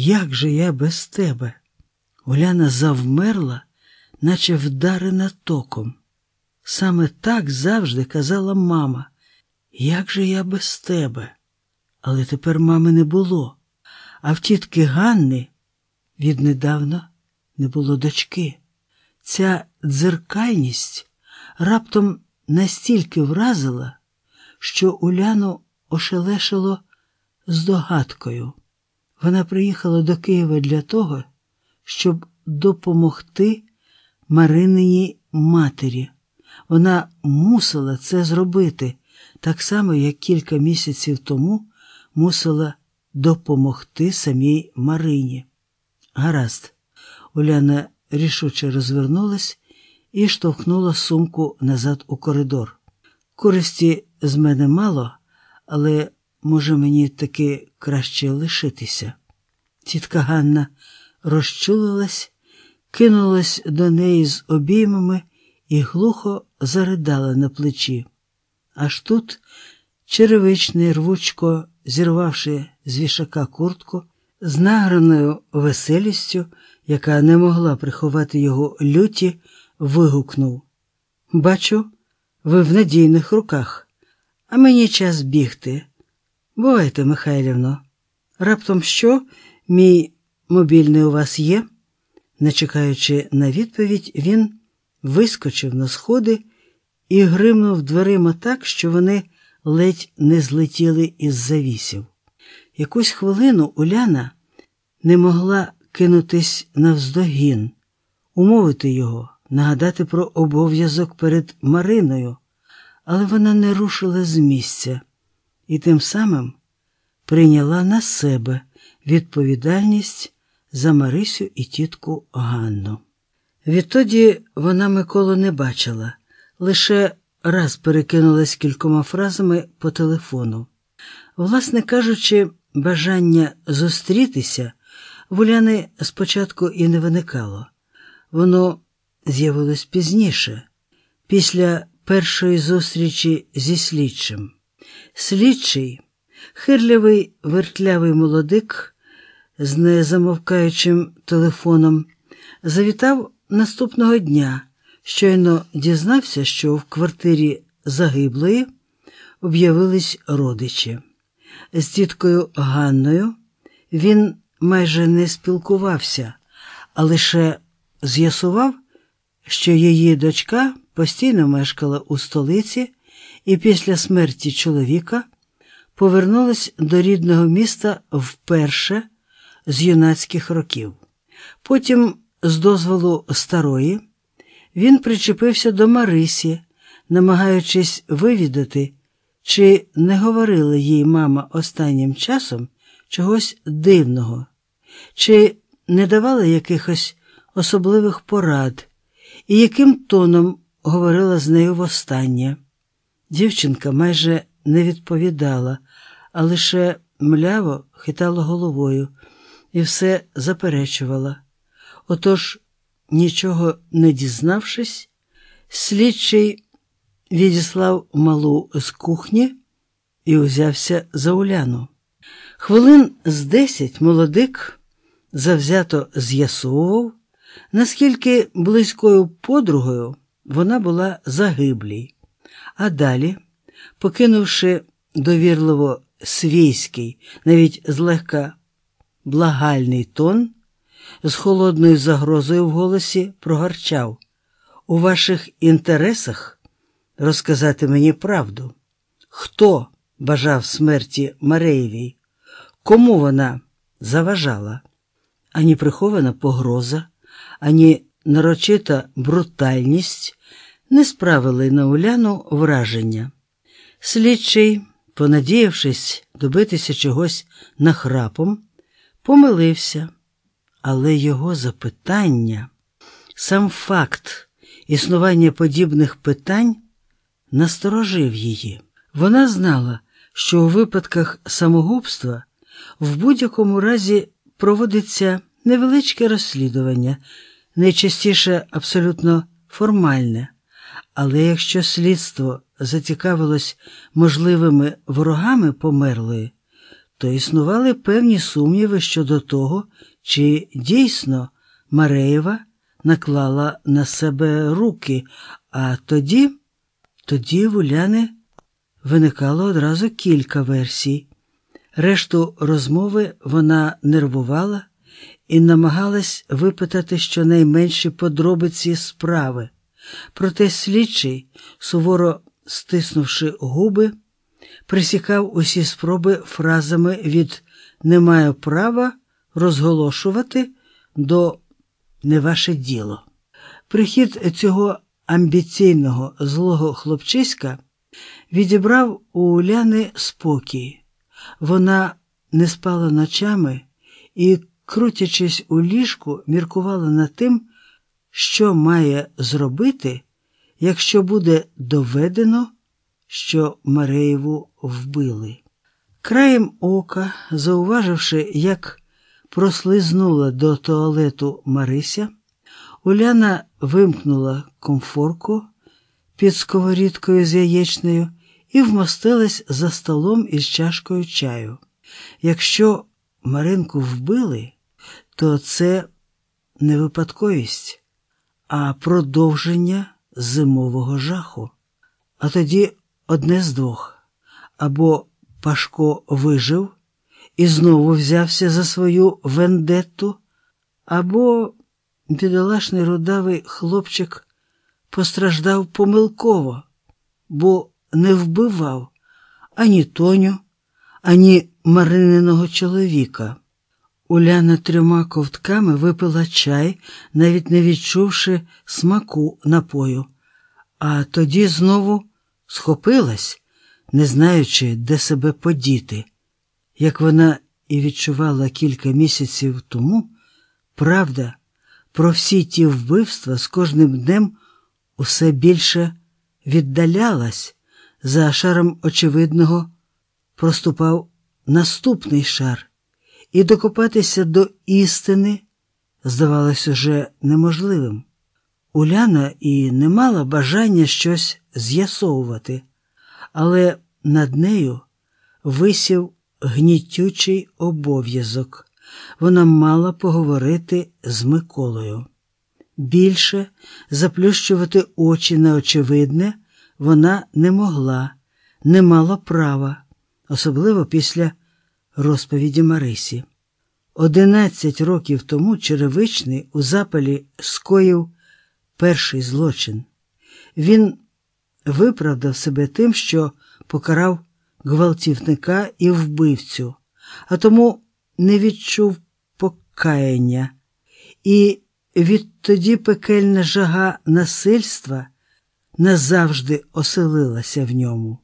Як же я без тебе? Уляна завмерла, наче вдарена током. Саме так завжди казала мама. Як же я без тебе? Але тепер мами не було, а в тітки Ганни віднедавна не було дочки. Ця дзеркальність раптом настільки вразила, що Уляну ошелешило здогадкою. Вона приїхала до Києва для того, щоб допомогти Марининій матері. Вона мусила це зробити, так само, як кілька місяців тому мусила допомогти самій Марині. Гаразд, Уляна рішуче розвернулась і штовхнула сумку назад у коридор. Користі з мене мало, але може мені таки краще лишитися. Тітка Ганна розчулилась, кинулась до неї з обіймами і глухо заридала на плечі. Аж тут черевичний рвучко, зірвавши з вішака куртку, з награною веселістю, яка не могла приховати його люті, вигукнув Бачу, ви в надійних руках, а мені час бігти. Бувайте, Михайлівно. Раптом що, мій мобільний у вас є? Не чекаючи на відповідь, він вискочив на сходи і гримнув дверима так, що вони ледь не злетіли із завісів. Якусь хвилину Уляна не могла кинутись навздогін, умовити його, нагадати про обов'язок перед Мариною, але вона не рушила з місця і тим самим прийняла на себе відповідальність за Марисю і тітку Ганну. Відтоді вона Миколу не бачила, лише раз перекинулась кількома фразами по телефону. Власне кажучи, бажання зустрітися в Уляни спочатку і не виникало. Воно з'явилось пізніше, після першої зустрічі зі слідчим. Слідчий, хирлявий вертлявий молодик з незамовкаючим телефоном, завітав наступного дня, щойно дізнався, що в квартирі загиблої об'явились родичі. З тіткою Ганною він майже не спілкувався, а лише з'ясував, що її дочка постійно мешкала у столиці і після смерті чоловіка повернулась до рідного міста вперше з юнацьких років. Потім, з дозволу старої, він причепився до Марисі, намагаючись вивідати, чи не говорила їй мама останнім часом чогось дивного, чи не давала якихось особливих порад, і яким тоном говорила з нею востаннє. Дівчинка майже не відповідала, а лише мляво хитала головою і все заперечувала. Отож, нічого не дізнавшись, слідчий відіслав малу з кухні і узявся за Уляну. Хвилин з десять молодик завзято з'ясовував, наскільки близькою подругою вона була загиблій. А далі, покинувши довірливо свійський, навіть злегка благальний тон, з холодною загрозою в голосі прогарчав у ваших інтересах розказати мені правду. Хто бажав смерті Мареєвій? Кому вона заважала? Ані прихована погроза, ані нарочита брутальність не справили на Уляну враження. Слідчий, понадіявшись добитися чогось нахрапом, помилився, але його запитання, сам факт існування подібних питань насторожив її. Вона знала, що у випадках самогубства в будь-якому разі проводиться невеличке розслідування, найчастіше абсолютно формальне. Але якщо слідство зацікавилось можливими ворогами померлої, то існували певні сумніви щодо того, чи дійсно Мареєва наклала на себе руки, а тоді, тоді в Уляни виникало одразу кілька версій. Решту розмови вона нервувала і намагалась випитати щонайменші подробиці справи. Проте слідчий, суворо стиснувши губи, присікав усі спроби фразами від не маю права розголошувати до не ваше діло. Прихід цього амбіційного злого хлопчиська відібрав у Уляни спокій. Вона не спала ночами і, крутячись у ліжку, міркувала над тим, що має зробити, якщо буде доведено, що Мареєву вбили. Краєм ока, зауваживши, як прослизнула до туалету Марися, Уляна вимкнула комфорку під сковорідкою з яєчнею і вмостилась за столом із чашкою чаю. Якщо Маринку вбили, то це не випадковість, а продовження зимового жаху. А тоді одне з двох або Пашко вижив і знову взявся за свою вендетту, або бідолашний рудавий хлопчик постраждав помилково, бо не вбивав ані Тоню, ані Марининого чоловіка. Уляна трьома ковтками випила чай, навіть не відчувши смаку напою, а тоді знову схопилась, не знаючи, де себе подіти. Як вона і відчувала кілька місяців тому, правда про всі ті вбивства з кожним днем усе більше віддалялась, за шаром очевидного проступав наступний шар, і докопатися до істини здавалось уже неможливим. Уляна і не мала бажання щось з'ясовувати, але над нею висів гнітючий обов'язок. Вона мала поговорити з Миколою. Більше заплющувати очі на очевидне вона не могла, не мала права, особливо після розповіді Марисі. Одинадцять років тому черевичний у запалі скоїв перший злочин. Він виправдав себе тим, що покарав гвалтівника і вбивцю, а тому не відчув покаяння, і відтоді пекельна жага насильства назавжди оселилася в ньому.